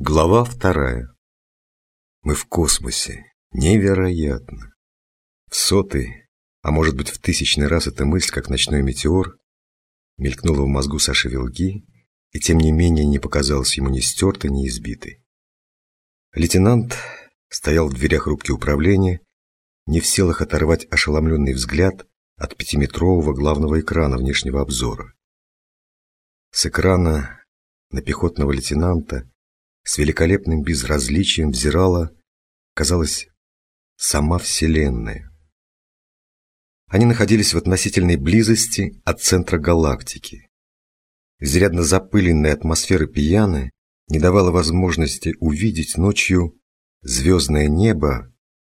Глава вторая. Мы в космосе. Невероятно. В сотый, а может быть в тысячный раз эта мысль, как ночной метеор, мелькнула в мозгу Саши Вилги, и тем не менее не показалась ему ни стертой, ни избитой. Лейтенант стоял в дверях рубки управления, не в силах оторвать ошеломленный взгляд от пятиметрового главного экрана внешнего обзора. С экрана на пехотного лейтенанта с великолепным безразличием взирала, казалось, сама Вселенная. Они находились в относительной близости от центра галактики. Изрядно запыленная атмосфера пьяны не давала возможности увидеть ночью звездное небо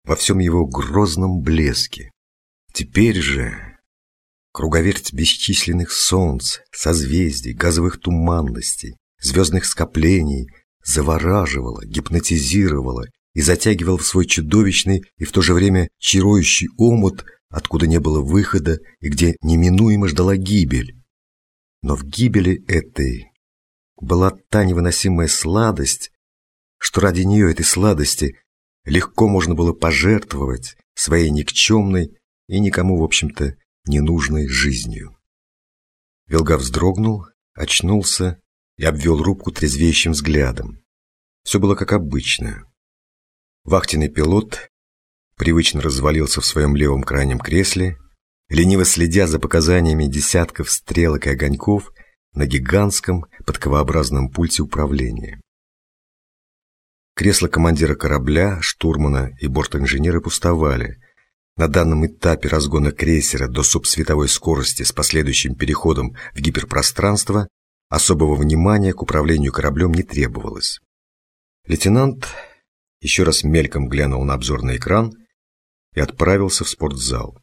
во всем его грозном блеске. Теперь же круговерть бесчисленных солнц, созвездий, газовых туманностей, звездных скоплений завораживала, гипнотизировала и затягивала в свой чудовищный и в то же время чарующий омут, откуда не было выхода и где неминуемо ждала гибель. Но в гибели этой была та невыносимая сладость, что ради нее, этой сладости, легко можно было пожертвовать своей никчемной и никому, в общем-то, ненужной жизнью. Велга вздрогнул, очнулся и обвел рубку трезвеющим взглядом. Все было как обычно. Вахтенный пилот привычно развалился в своем левом крайнем кресле, лениво следя за показаниями десятков стрелок и огоньков на гигантском подковообразном пульте управления. Кресла командира корабля, штурмана и бортинженера пустовали. На данном этапе разгона крейсера до субсветовой скорости с последующим переходом в гиперпространство особого внимания к управлению кораблем не требовалось. Лейтенант еще раз мельком глянул на обзорный экран и отправился в спортзал.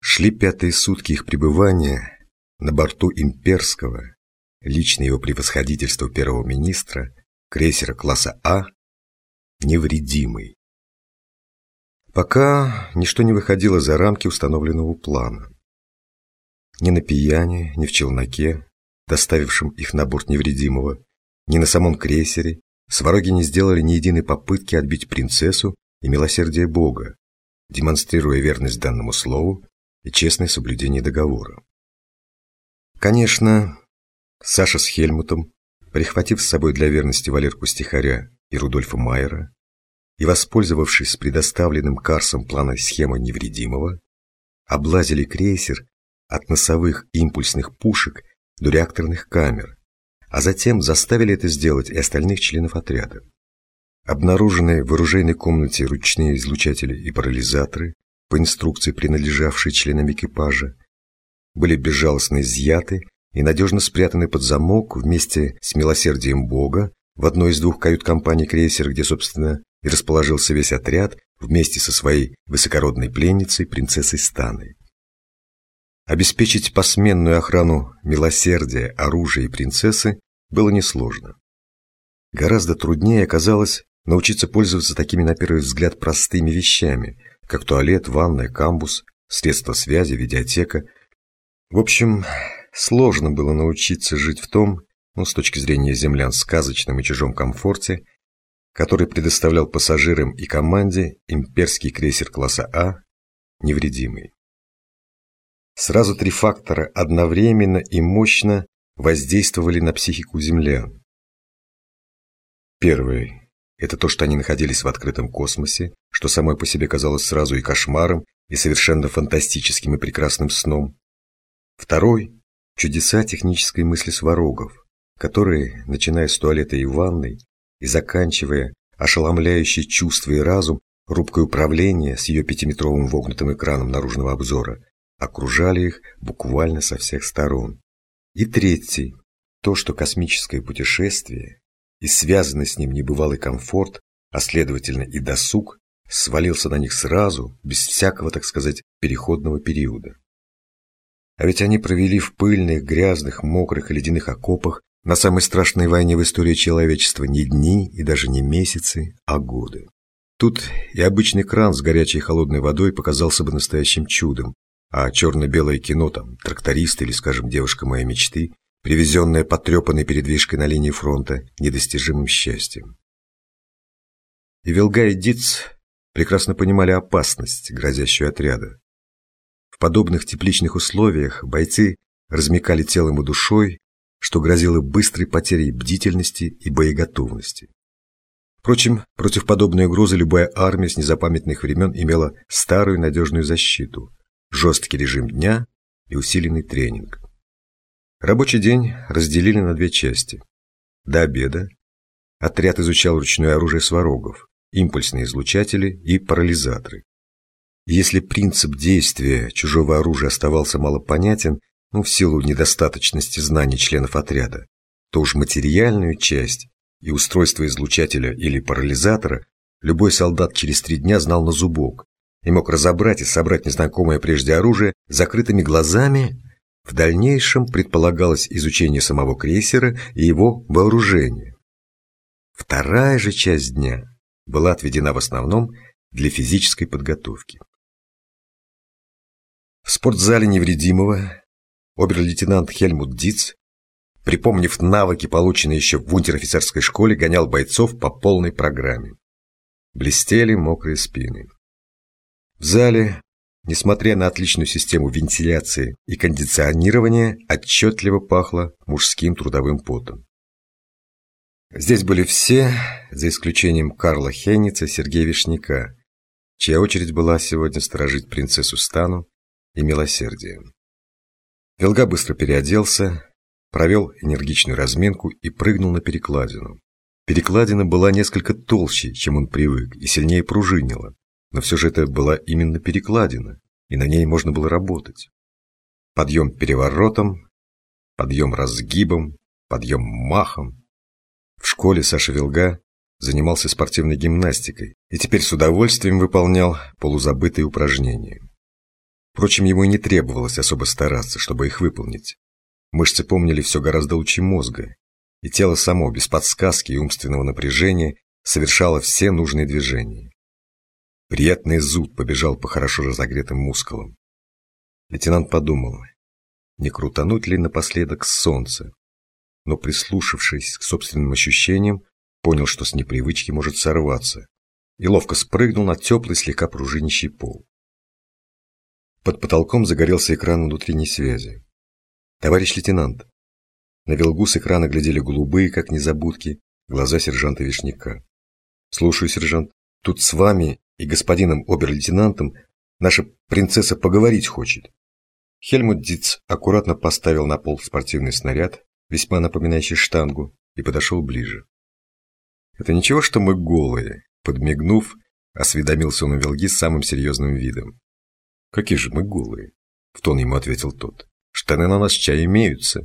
Шли пятые сутки их пребывания на борту имперского, лично его превосходительства первого министра, крейсера класса А, невредимый. Пока ничто не выходило за рамки установленного плана. Ни на пияне, ни в челноке, доставившем их на борт невредимого, ни на самом крейсере, свароги не сделали ни единой попытки отбить принцессу и милосердие Бога, демонстрируя верность данному слову и честное соблюдение договора. Конечно, Саша с Хельмутом, прихватив с собой для верности Валерку Стихаря и Рудольфа Майера, и, воспользовавшись предоставленным Карсом плана схемы невредимого, облазили крейсер от носовых импульсных пушек до реакторных камер, а затем заставили это сделать и остальных членов отряда. Обнаруженные в оружейной комнате ручные излучатели и парализаторы, по инструкции принадлежавшие членам экипажа, были безжалостно изъяты и надежно спрятаны под замок вместе с милосердием Бога в одной из двух кают-компаний крейсера, где, собственно, и расположился весь отряд вместе со своей высокородной пленницей, принцессой Станы. Обеспечить посменную охрану милосердия, оружия и принцессы было несложно. Гораздо труднее оказалось научиться пользоваться такими на первый взгляд простыми вещами, как туалет, ванная, камбус, средства связи, видеотека. В общем, сложно было научиться жить в том, ну, с точки зрения землян, сказочном и чужом комфорте, который предоставлял пассажирам и команде имперский крейсер класса А невредимый. Сразу три фактора одновременно и мощно воздействовали на психику землян. Первый – это то, что они находились в открытом космосе, что самой по себе казалось сразу и кошмаром, и совершенно фантастическим и прекрасным сном. Второй – чудеса технической мысли сварогов, которые, начиная с туалета и ванной и заканчивая ошеломляющие чувства и разум, рубкой управления с ее пятиметровым вогнутым экраном наружного обзора, окружали их буквально со всех сторон. И третий – то, что космическое путешествие и связанный с ним небывалый комфорт, а следовательно и досуг, свалился на них сразу, без всякого, так сказать, переходного периода. А ведь они провели в пыльных, грязных, мокрых и ледяных окопах на самой страшной войне в истории человечества не дни и даже не месяцы, а годы. Тут и обычный кран с горячей и холодной водой показался бы настоящим чудом, а черно-белое кино, там, тракторист или, скажем, девушка моей мечты, привезенное потрепанной передвижкой на линии фронта, недостижимым счастьем. И Вилга и Диц прекрасно понимали опасность, грозящую отряда. В подобных тепличных условиях бойцы размекали телом и душой, что грозило быстрой потерей бдительности и боеготовности. Впрочем, против подобной угрозы любая армия с незапамятных времен имела старую надежную защиту, жесткий режим дня и усиленный тренинг. Рабочий день разделили на две части. До обеда отряд изучал ручное оружие сварогов, импульсные излучатели и парализаторы. Если принцип действия чужого оружия оставался малопонятен, ну, в силу недостаточности знаний членов отряда, то уж материальную часть и устройство излучателя или парализатора любой солдат через три дня знал на зубок и мог разобрать и собрать незнакомое прежде оружие закрытыми глазами. В дальнейшем предполагалось изучение самого крейсера и его вооружения. Вторая же часть дня была отведена в основном для физической подготовки. В спортзале невредимого обер-лейтенант Хельмут Диц, припомнив навыки, полученные еще в унтер-офицерской школе, гонял бойцов по полной программе. Блестели мокрые спины. В зале, несмотря на отличную систему вентиляции и кондиционирования, отчетливо пахло мужским трудовым потом. Здесь были все, за исключением Карла Хенница и Сергея Вишняка, чья очередь была сегодня сторожить принцессу Стану и милосердие. Велга быстро переоделся, провел энергичную разминку и прыгнул на перекладину. Перекладина была несколько толще, чем он привык, и сильнее пружинила, но все же это была именно перекладина, и на ней можно было работать. Подъем переворотом, подъем разгибом, подъем махом. В школе Саша Вилга занимался спортивной гимнастикой и теперь с удовольствием выполнял полузабытые упражнения. Впрочем, ему и не требовалось особо стараться, чтобы их выполнить. Мышцы помнили все гораздо лучше мозга, и тело само, без подсказки и умственного напряжения, совершало все нужные движения. Приятный зуд побежал по хорошо разогретым мускулам. Лейтенант подумал, не крутануть ли напоследок солнце, но, прислушавшись к собственным ощущениям, понял, что с непривычки может сорваться, и ловко спрыгнул на теплый, слегка пружинищий пол. Под потолком загорелся экран внутренней связи. «Товарищ лейтенант!» На велгу с экрана глядели голубые, как незабудки, глаза сержанта Вишняка. «Слушаю, сержант. Тут с вами и господином обер-лейтенантом наша принцесса поговорить хочет». Хельмут Диц аккуратно поставил на пол спортивный снаряд, весьма напоминающий штангу, и подошел ближе. «Это ничего, что мы голые?» Подмигнув, осведомился он у Велги самым серьезным видом. «Какие же мы голые?» — в тон ему ответил тот. «Штаны на нас чай имеются».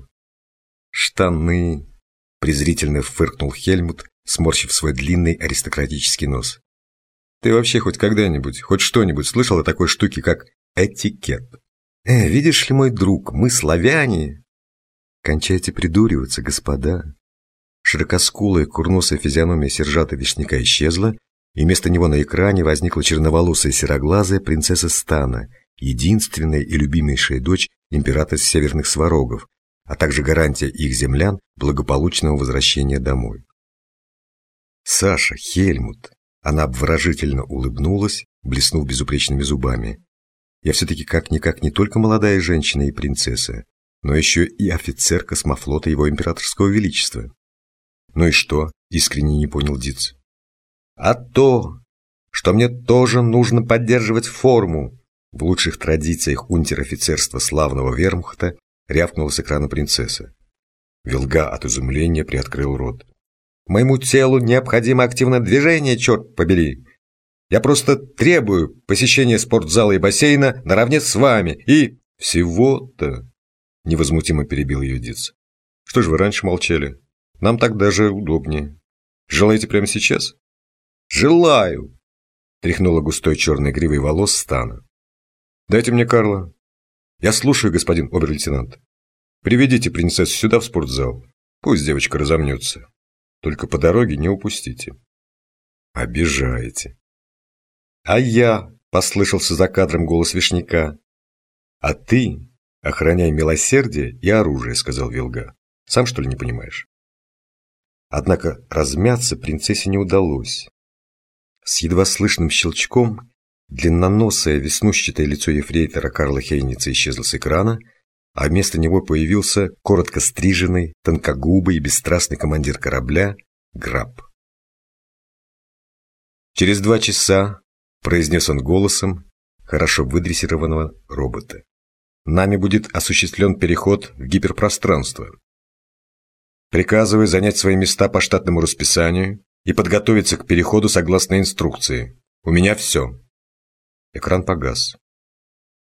«Штаны!» — презрительно фыркнул Хельмут, сморщив свой длинный аристократический нос. «Ты вообще хоть когда-нибудь, хоть что-нибудь слышал о такой штуке, как этикет? Э, видишь ли, мой друг, мы славяне!» «Кончайте придуриваться, господа!» Широкоскулая курносая физиономия сержанта Вишняка исчезла, и вместо него на экране возникла черноволосая сероглазая принцесса Стана, единственная и любимейшая дочь императора Северных Сварогов, а также гарантия их землян благополучного возвращения домой. «Саша, Хельмут!» Она обворожительно улыбнулась, блеснув безупречными зубами. «Я все-таки как-никак не только молодая женщина и принцесса, но еще и офицер космофлота его императорского величества». «Ну и что?» – искренне не понял Диц а то, что мне тоже нужно поддерживать форму. В лучших традициях унтер-офицерства славного вермахта рявкнула с экрана принцесса. Вилга от изумления приоткрыл рот. «Моему телу необходимо активное движение, черт побери! Я просто требую посещения спортзала и бассейна наравне с вами и...» «Всего-то...» — невозмутимо перебил ее Диц. «Что ж вы раньше молчали? Нам так даже удобнее. Желаете прямо сейчас?» «Желаю!» – тряхнула густой черной гривой волос Стана. «Дайте мне Карла». «Я слушаю, господин обер-лейтенант. Приведите принцессу сюда, в спортзал. Пусть девочка разомнется. Только по дороге не упустите». «Обижаете». «А я?» – послышался за кадром голос Вишняка. «А ты охраняй милосердие и оружие», – сказал Вилга. Сам что ли не понимаешь? Однако размяться принцессе не удалось. С едва слышным щелчком длинноносое веснущатое лицо ефрейтора Карла Хейница исчезло с экрана, а вместо него появился коротко стриженный, тонкогубый и бесстрастный командир корабля Граб. Через два часа, произнес он голосом хорошо выдрессированного робота, нами будет осуществлен переход в гиперпространство. Приказываю занять свои места по штатному расписанию и подготовиться к переходу согласно инструкции. У меня все. Экран погас.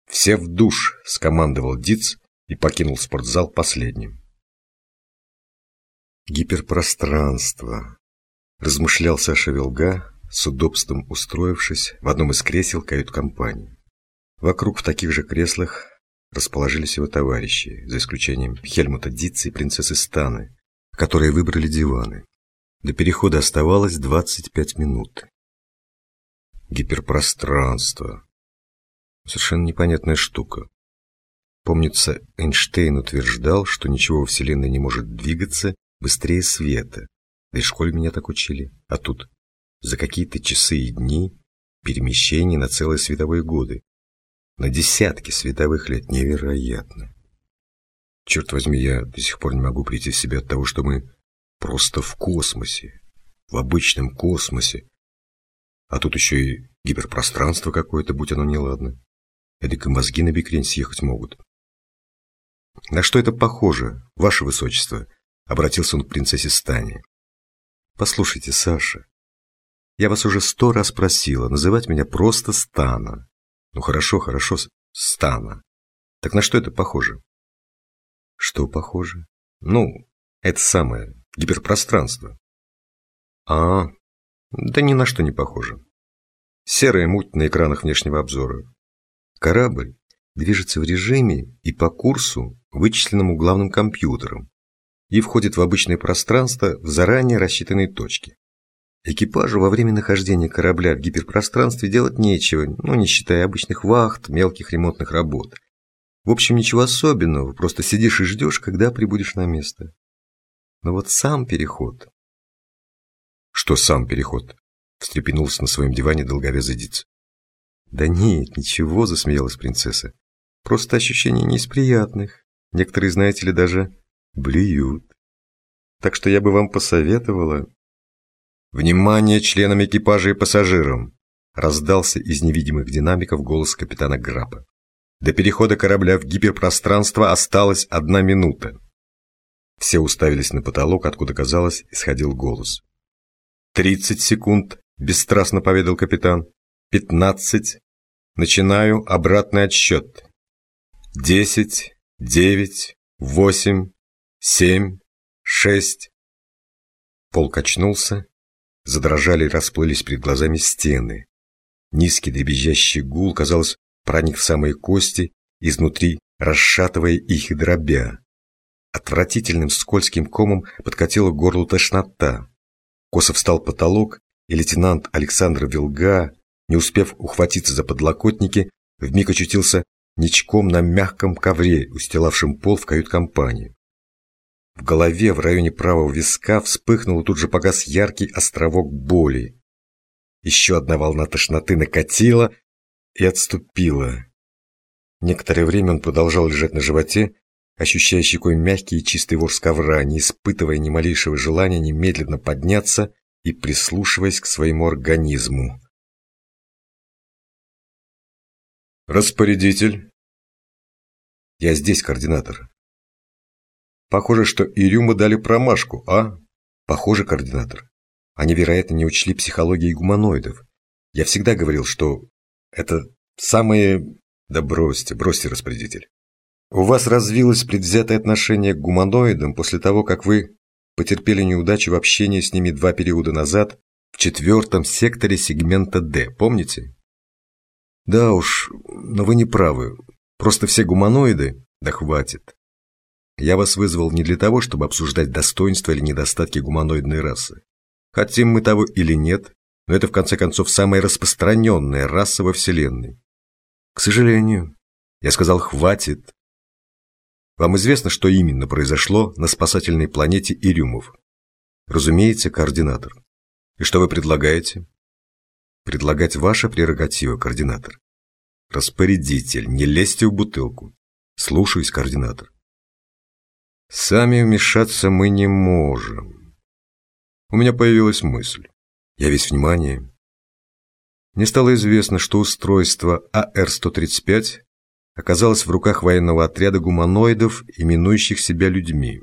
«Все в душ!» – скомандовал Диц и покинул спортзал последним. «Гиперпространство», – размышлял Саша Вилга, с удобством устроившись в одном из кресел кают-компании. Вокруг в таких же креслах расположились его товарищи, за исключением Хельмута Дитца и принцессы Станы, которые выбрали диваны. До перехода оставалось 25 минут. Гиперпространство. Совершенно непонятная штука. Помнится, Эйнштейн утверждал, что ничего во Вселенной не может двигаться быстрее света. Да и в школе меня так учили. А тут за какие-то часы и дни перемещение на целые световые годы. На десятки световых лет. Невероятно. Черт возьми, я до сих пор не могу прийти в себя от того, что мы просто в космосе. В обычном космосе. А тут еще и гиперпространство какое-то, будь оно неладно. Эдак и мозги на бикрень съехать могут. «На что это похоже, ваше высочество?» — обратился он к принцессе Стане. «Послушайте, Саша, я вас уже сто раз просила называть меня просто Стана. Ну хорошо, хорошо, Стана. Так на что это похоже?» «Что похоже?» «Ну, это самое, гиперпространство». «А, да ни на что не похоже. Серая муть на экранах внешнего обзора. Корабль движется в режиме и по курсу, вычисленному главным компьютером, и входит в обычное пространство в заранее рассчитанные точки. Экипажу во время нахождения корабля в гиперпространстве делать нечего, ну, не считая обычных вахт, мелких ремонтных работ. В общем, ничего особенного, просто сидишь и ждешь, когда прибудешь на место. Но вот сам переход... Что сам переход? Встрепенулся на своем диване долговязый диц. Да нет, ничего, засмеялась принцесса. Просто ощущение не из приятных. Некоторые, знаете ли, даже блюют. Так что я бы вам посоветовала... «Внимание членам экипажа и пассажирам!» раздался из невидимых динамиков голос капитана Грапа. До перехода корабля в гиперпространство осталась одна минута. Все уставились на потолок, откуда, казалось, исходил голос. «Тридцать секунд», – бесстрастно поведал капитан. «Пятнадцать. Начинаю обратный отсчет. Десять, девять, восемь, семь, шесть». Пол качнулся, задрожали и расплылись перед глазами стены. Низкий дребезжащий гул, казалось, проник в самые кости, изнутри расшатывая их и дробя. Отвратительным скользким комом подкатила горлу тошнота. Косо встал потолок, и лейтенант Александр Вилга, не успев ухватиться за подлокотники, вмиг очутился ничком на мягком ковре, устилавшем пол в кают-компании. В голове в районе правого виска вспыхнул тут же погас яркий островок боли. Еще одна волна тошноты накатила и отступила. Некоторое время он продолжал лежать на животе, ощущая щекой мягкий и чистый ворс ковра, не испытывая ни малейшего желания немедленно подняться и прислушиваясь к своему организму. «Распорядитель?» «Я здесь, координатор». «Похоже, что Ирюма дали промашку, а?» «Похоже, координатор. Они, вероятно, не учли психологии гуманоидов. Я всегда говорил, что это самые... Да бросьте, бросьте, распорядитель. У вас развилось предвзятое отношение к гуманоидам после того, как вы потерпели неудачу в общении с ними два периода назад в четвертом секторе сегмента D, помните? Да уж, но вы не правы. Просто все гуманоиды... Да хватит. Я вас вызвал не для того, чтобы обсуждать достоинства или недостатки гуманоидной расы. Хотим мы того или нет, но это в конце концов самая распространенная раса во Вселенной. К сожалению, я сказал «хватит». Вам известно, что именно произошло на спасательной планете Ирюмов? Разумеется, координатор. И что вы предлагаете? Предлагать ваша прерогатива, координатор. Распорядитель, не лезьте в бутылку. Слушаюсь, координатор. Сами вмешаться мы не можем. У меня появилась мысль. Я весь внимание. Мне стало известно, что устройство АР-135 оказалось в руках военного отряда гуманоидов, именующих себя людьми.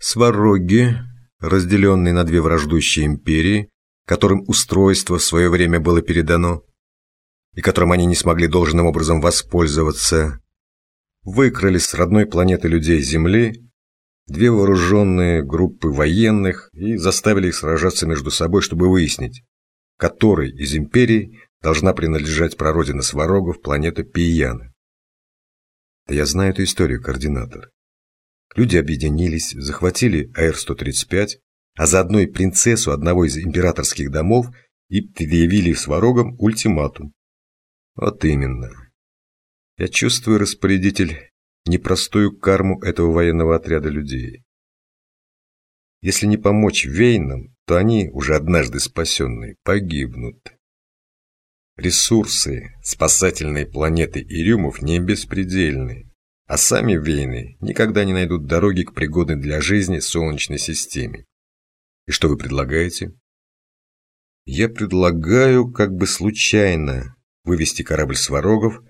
Свароги, разделенные на две враждующие империи, которым устройство в свое время было передано, и которым они не смогли должным образом воспользоваться, выкрали с родной планеты людей Земли две вооруженные группы военных и заставили их сражаться между собой, чтобы выяснить, которой из империй должна принадлежать прародина сварогов планета Пияна. Да я знаю эту историю, координатор. Люди объединились, захватили АР-135, а заодно и принцессу одного из императорских домов и предъявили сварогам ультиматум. Вот именно. Я чувствую, распорядитель, непростую карму этого военного отряда людей. Если не помочь Вейнам, то они, уже однажды спасенные, погибнут. Ресурсы спасательной планеты Ирюмов не беспредельны, а сами Вейны никогда не найдут дороги к пригодной для жизни Солнечной системе. И что вы предлагаете? Я предлагаю, как бы случайно, вывести корабль Сварогов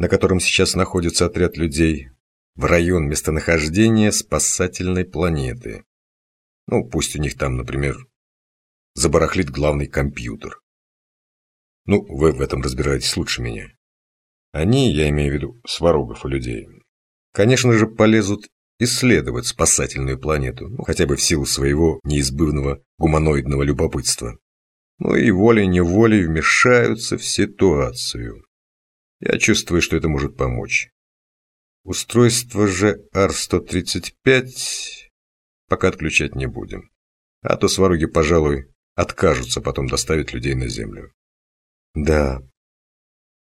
на котором сейчас находится отряд людей, в район местонахождения спасательной планеты. Ну, пусть у них там, например, забарахлит главный компьютер. Ну, вы в этом разбираетесь лучше меня. Они, я имею в виду сварогов и людей, конечно же, полезут исследовать спасательную планету, ну, хотя бы в силу своего неизбывного гуманоидного любопытства. Ну и волей-неволей вмешаются в ситуацию. Я чувствую, что это может помочь. Устройство же Ар-135 пока отключать не будем. А то сваруги, пожалуй, откажутся потом доставить людей на Землю. Да.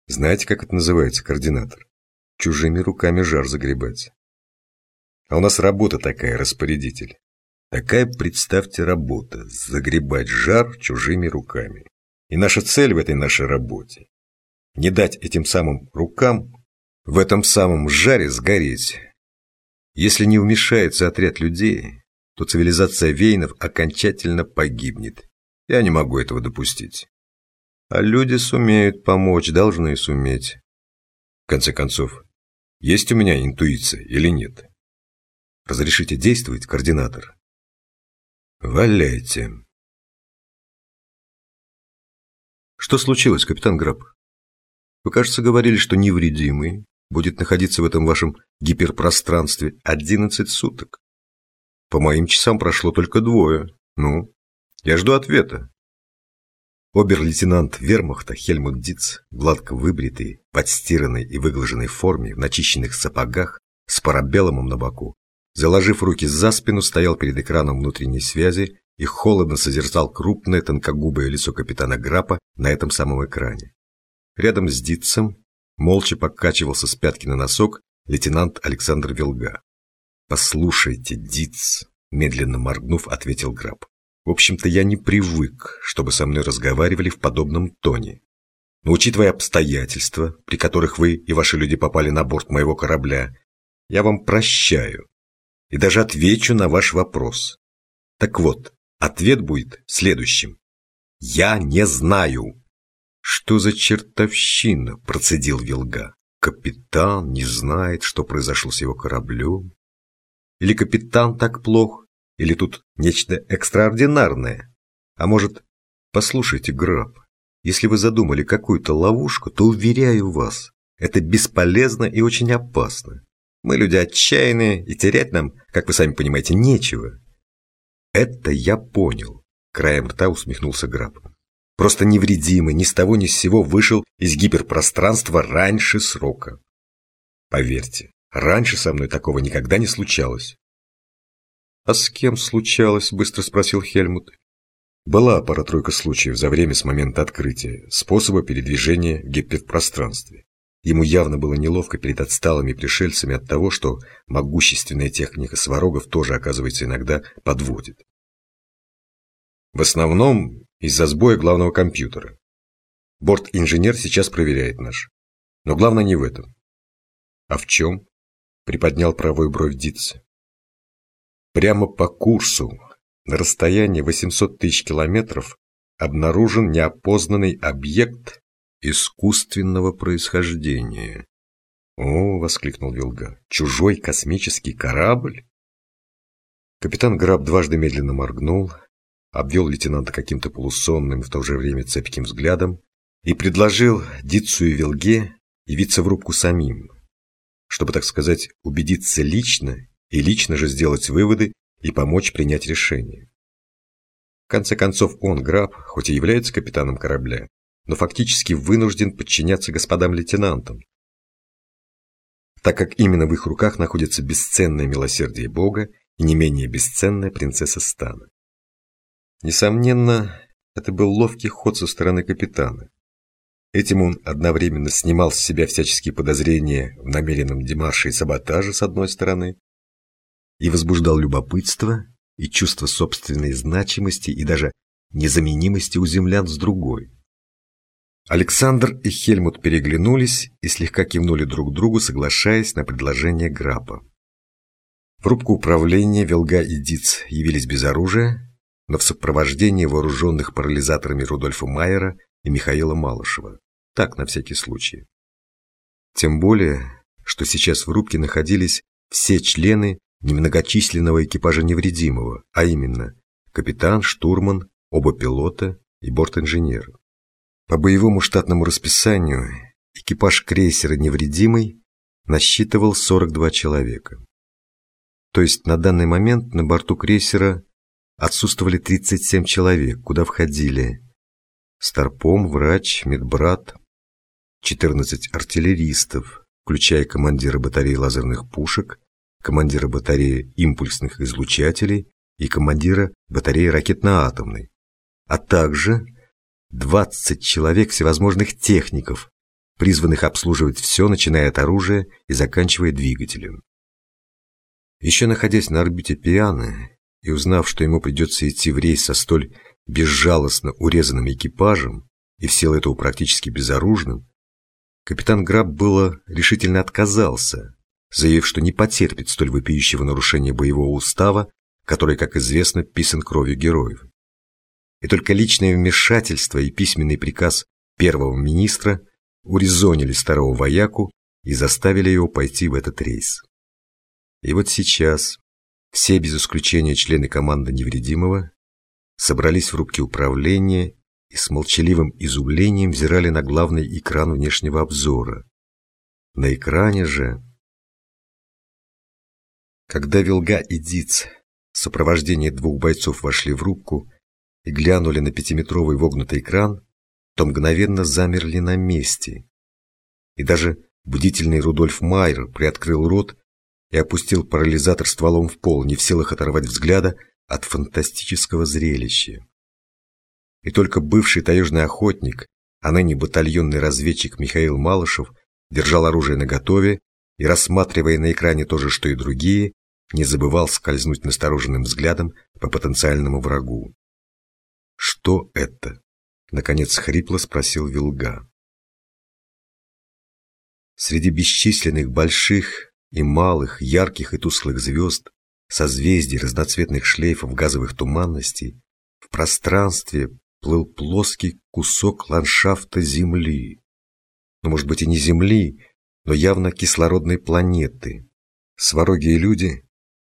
Знаете, как это называется, координатор? Чужими руками жар загребать. А у нас работа такая, распорядитель. Такая, представьте, работа – загребать жар чужими руками. И наша цель в этой нашей работе не дать этим самым рукам в этом самом жаре сгореть. Если не вмешается отряд людей, то цивилизация Вейнов окончательно погибнет. Я не могу этого допустить. А люди сумеют помочь, должны суметь. В конце концов, есть у меня интуиция или нет? Разрешите действовать, координатор? Валяйте. Что случилось, капитан Граб? Вы, кажется, говорили, что невредимый будет находиться в этом вашем гиперпространстве 11 суток. По моим часам прошло только двое. Ну, я жду ответа. Обер-лейтенант вермахта Хельмут Диц, гладко выбритый, подстиранной и выглаженной форме, в начищенных сапогах, с парабеллумом на боку, заложив руки за спину, стоял перед экраном внутренней связи и холодно созерцал крупное тонкогубое лицо капитана Грапа на этом самом экране. Рядом с Дитцем молча покачивался с пятки на носок лейтенант Александр Вилга. «Послушайте, Диц», – медленно моргнув, ответил Граб. «В общем-то, я не привык, чтобы со мной разговаривали в подобном тоне. Но учитывая обстоятельства, при которых вы и ваши люди попали на борт моего корабля, я вам прощаю и даже отвечу на ваш вопрос. Так вот, ответ будет следующим. Я не знаю. «Что за чертовщина?» – процедил Вилга. «Капитан не знает, что произошло с его кораблем? Или капитан так плох? Или тут нечто экстраординарное? А может, послушайте, Граб, если вы задумали какую-то ловушку, то, уверяю вас, это бесполезно и очень опасно. Мы люди отчаянные, и терять нам, как вы сами понимаете, нечего». «Это я понял», – краем рта усмехнулся Граб просто невредимый, ни с того ни с сего вышел из гиперпространства раньше срока. Поверьте, раньше со мной такого никогда не случалось. «А с кем случалось?» – быстро спросил Хельмут. Была пара-тройка случаев за время с момента открытия способа передвижения в гиперпространстве. Ему явно было неловко перед отсталыми пришельцами от того, что могущественная техника сварогов тоже, оказывается, иногда подводит. В основном из-за сбоя главного компьютера. Борт-инженер сейчас проверяет наш. Но главное не в этом. А в чем? Приподнял правую бровь Диц. Прямо по курсу, на расстоянии 800 тысяч километров, обнаружен неопознанный объект искусственного происхождения. «О!» — воскликнул Вилга. «Чужой космический корабль?» Капитан Граб дважды медленно моргнул, обвел лейтенанта каким-то полусонным в то же время цепким взглядом и предложил Дитсу и Вилге явиться в рубку самим, чтобы, так сказать, убедиться лично и лично же сделать выводы и помочь принять решение. В конце концов, он, Граб, хоть и является капитаном корабля, но фактически вынужден подчиняться господам лейтенантам, так как именно в их руках находится бесценное милосердие Бога и не менее бесценная принцесса Стана. Несомненно, это был ловкий ход со стороны капитана. Этим он одновременно снимал с себя всяческие подозрения в намеренном демарше и саботаже с одной стороны и возбуждал любопытство и чувство собственной значимости и даже незаменимости у землян с другой. Александр и Хельмут переглянулись и слегка кивнули друг другу, соглашаясь на предложение Грапа. В рубку управления Велга и Диц явились без оружия, но в сопровождении вооруженных парализаторами Рудольфа Майера и Михаила Малышева. Так, на всякий случай. Тем более, что сейчас в рубке находились все члены немногочисленного экипажа невредимого, а именно капитан, штурман, оба пилота и борт-инженер. По боевому штатному расписанию экипаж крейсера «Невредимый» насчитывал 42 человека. То есть на данный момент на борту крейсера отсутствовали 37 человек, куда входили Старпом, врач, медбрат, 14 артиллеристов, включая командира батареи лазерных пушек, командира батареи импульсных излучателей и командира батареи ракетно-атомной, а также 20 человек всевозможных техников, призванных обслуживать все, начиная от оружия и заканчивая двигателем. Еще находясь на орбите Пианы и узнав, что ему придется идти в рейс со столь безжалостно урезанным экипажем и в силу этого практически безоружным, капитан Граб было решительно отказался, заявив, что не потерпит столь вопиющего нарушения боевого устава, который, как известно, писан кровью героев и только личное вмешательство и письменный приказ первого министра урезонили старого вояку и заставили его пойти в этот рейс. И вот сейчас все без исключения члены команды невредимого собрались в рубке управления и с молчаливым изумлением взирали на главный экран внешнего обзора. На экране же... Когда Вилга и Диц в сопровождении двух бойцов вошли в рубку, и глянули на пятиметровый вогнутый экран, то мгновенно замерли на месте. И даже бдительный Рудольф Майер приоткрыл рот и опустил парализатор стволом в пол, не в силах оторвать взгляда от фантастического зрелища. И только бывший таежный охотник, а ныне батальонный разведчик Михаил Малышев держал оружие наготове и, рассматривая на экране то же, что и другие, не забывал скользнуть настороженным взглядом по потенциальному врагу. «Что это?» — наконец хрипло спросил Вилга. Среди бесчисленных больших и малых, ярких и тусклых звезд, созвездий разноцветных шлейфов газовых туманностей, в пространстве плыл плоский кусок ландшафта Земли. Ну, может быть, и не Земли, но явно кислородной планеты. Свороги и люди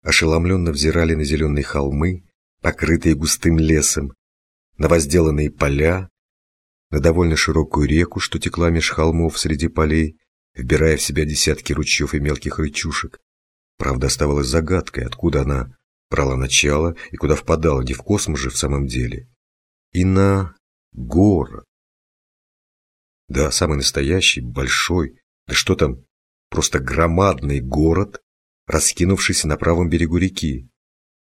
ошеломленно взирали на зеленые холмы, покрытые густым лесом, на возделанные поля, на довольно широкую реку, что текла меж холмов среди полей, вбирая в себя десятки ручьев и мелких рычушек. Правда, оставалась загадкой, откуда она брала начало и куда впадала, не в космос же в самом деле. И на город. Да, самый настоящий, большой, да что там, просто громадный город, раскинувшийся на правом берегу реки.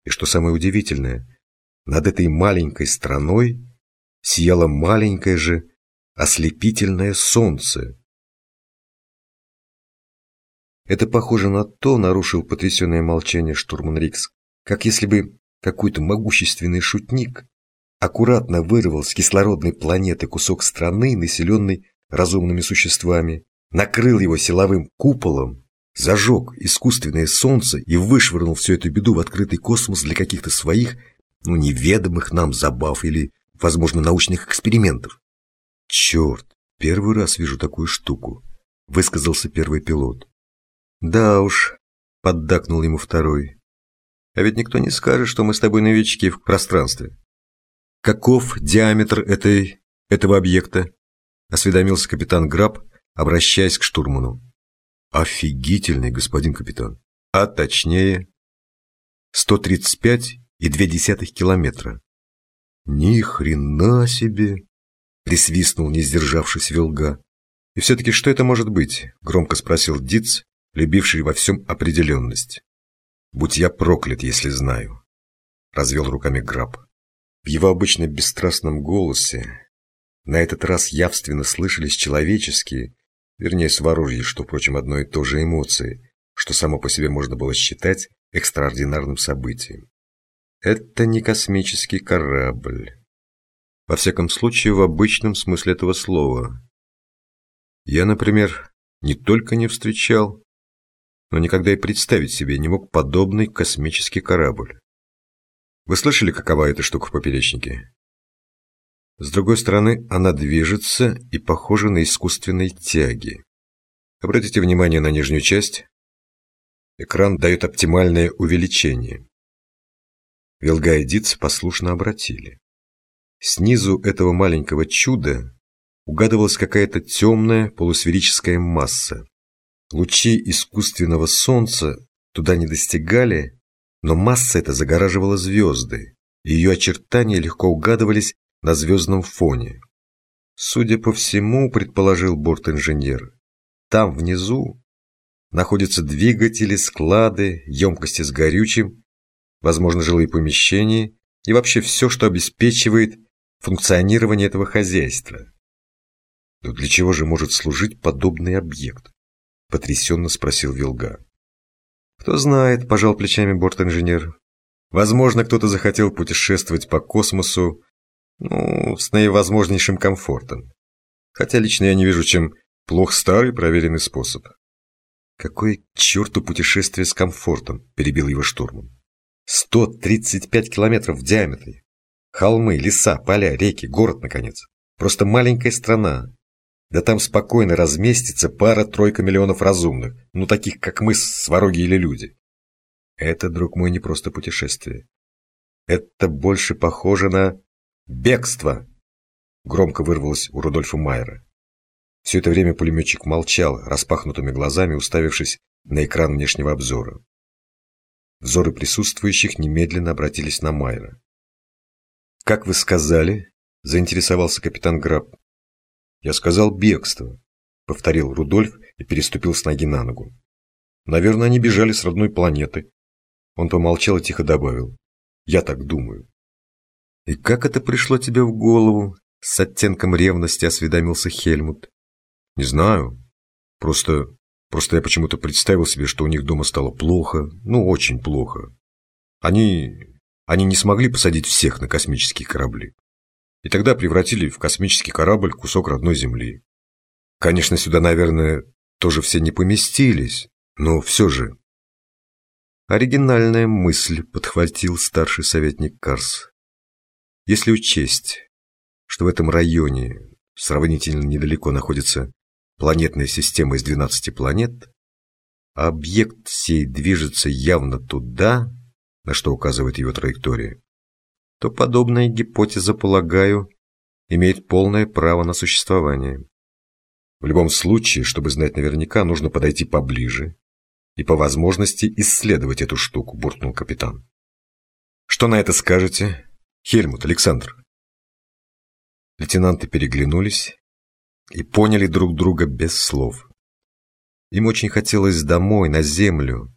И что самое удивительное, над этой маленькой страной сияло маленькое же ослепительное солнце. Это похоже на то, нарушил потрясенное молчание штурман Рикс, как если бы какой-то могущественный шутник аккуратно вырвал с кислородной планеты кусок страны, населенной разумными существами, накрыл его силовым куполом, зажег искусственное солнце и вышвырнул всю эту беду в открытый космос для каких-то своих, ну, неведомых нам забав или, возможно, научных экспериментов. Черт, первый раз вижу такую штуку, высказался первый пилот. Да уж, поддакнул ему второй. А ведь никто не скажет, что мы с тобой новички в пространстве. Каков диаметр этой... этого объекта? Осведомился капитан Граб, обращаясь к штурману. Офигительный, господин капитан. А точнее... 135 и две десятых километра. Ни хрена себе! Присвистнул, не сдержавшись Вилга. И все-таки что это может быть? Громко спросил Диц, любивший во всем определенность. Будь я проклят, если знаю. Развел руками Граб. В его обычно бесстрастном голосе на этот раз явственно слышались человеческие, вернее, сварожье, что, впрочем, одно и то же эмоции, что само по себе можно было считать экстраординарным событием. Это не космический корабль. Во всяком случае, в обычном смысле этого слова. Я, например, не только не встречал, но никогда и представить себе не мог подобный космический корабль. Вы слышали, какова эта штука в поперечнике? С другой стороны, она движется и похожа на искусственные тяги. Обратите внимание на нижнюю часть. Экран дает оптимальное увеличение. Вилга и Диц послушно обратили. Снизу этого маленького чуда угадывалась какая-то темная полусферическая масса. Лучи искусственного солнца туда не достигали, но масса эта загораживала звезды, и ее очертания легко угадывались на звездном фоне. Судя по всему, предположил борт-инженер, там внизу находятся двигатели, склады, емкости с горючим, возможно, жилые помещения и вообще все, что обеспечивает функционирование этого хозяйства. Но для чего же может служить подобный объект? Потрясенно спросил Вилга. Кто знает, пожал плечами борт-инженер. Возможно, кто-то захотел путешествовать по космосу, ну, с наивозможнейшим комфортом. Хотя лично я не вижу, чем плох старый проверенный способ. Какое к черту путешествие с комфортом, перебил его штурман. 135 километров в диаметре. Холмы, леса, поля, реки, город, наконец. Просто маленькая страна, да там спокойно разместится пара-тройка миллионов разумных, ну таких, как мы, свороги или люди. Это, друг мой, не просто путешествие. Это больше похоже на бегство, громко вырвалось у Рудольфа Майера. Все это время пулеметчик молчал, распахнутыми глазами уставившись на экран внешнего обзора. Взоры присутствующих немедленно обратились на Майера. «Как вы сказали?» – заинтересовался капитан Граб. «Я сказал бегство», — повторил Рудольф и переступил с ноги на ногу. «Наверное, они бежали с родной планеты». Он помолчал и тихо добавил. «Я так думаю». «И как это пришло тебе в голову?» С оттенком ревности осведомился Хельмут. «Не знаю. Просто... Просто я почему-то представил себе, что у них дома стало плохо. Ну, очень плохо. Они... Они не смогли посадить всех на космические корабли и тогда превратили в космический корабль кусок родной Земли. Конечно, сюда, наверное, тоже все не поместились, но все же. Оригинальная мысль подхватил старший советник Карс. Если учесть, что в этом районе сравнительно недалеко находится планетная система из 12 планет, объект сей движется явно туда, на что указывает его траектория, то подобная гипотеза, полагаю, имеет полное право на существование. В любом случае, чтобы знать наверняка, нужно подойти поближе и по возможности исследовать эту штуку, буркнул капитан. Что на это скажете, Хельмут, Александр? Лейтенанты переглянулись и поняли друг друга без слов. Им очень хотелось домой, на землю,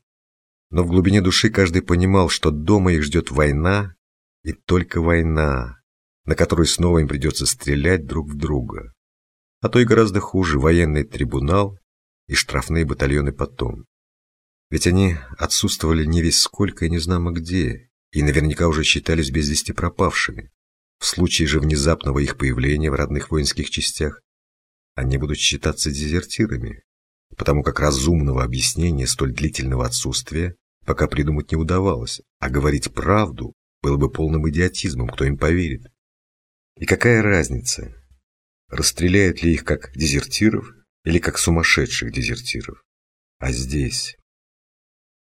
но в глубине души каждый понимал, что дома их ждет война и только война, на которой снова им придется стрелять друг в друга. А то и гораздо хуже военный трибунал и штрафные батальоны потом. Ведь они отсутствовали не весь сколько и не знамо где, и наверняка уже считались без вести пропавшими. В случае же внезапного их появления в родных воинских частях они будут считаться дезертирами, потому как разумного объяснения столь длительного отсутствия пока придумать не удавалось, а говорить правду было бы полным идиотизмом, кто им поверит. И какая разница, расстреляют ли их как дезертиров или как сумасшедших дезертиров? А здесь...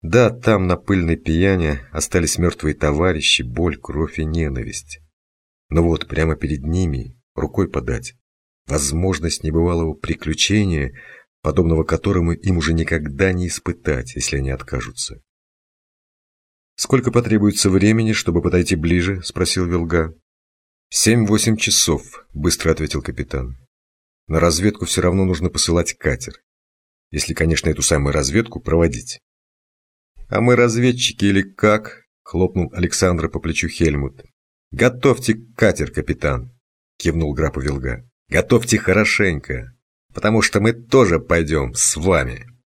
Да, там на пыльной пияне остались мертвые товарищи, боль, кровь и ненависть. Но вот прямо перед ними, рукой подать, возможность небывалого приключения, подобного которому им уже никогда не испытать, если они откажутся. «Сколько потребуется времени, чтобы подойти ближе?» – спросил Вилга. «Семь-восемь часов», – быстро ответил капитан. «На разведку все равно нужно посылать катер. Если, конечно, эту самую разведку проводить». «А мы разведчики или как?» – хлопнул Александра по плечу Хельмут. «Готовьте катер, капитан!» – кивнул Грапа Вилга. «Готовьте хорошенько, потому что мы тоже пойдем с вами!»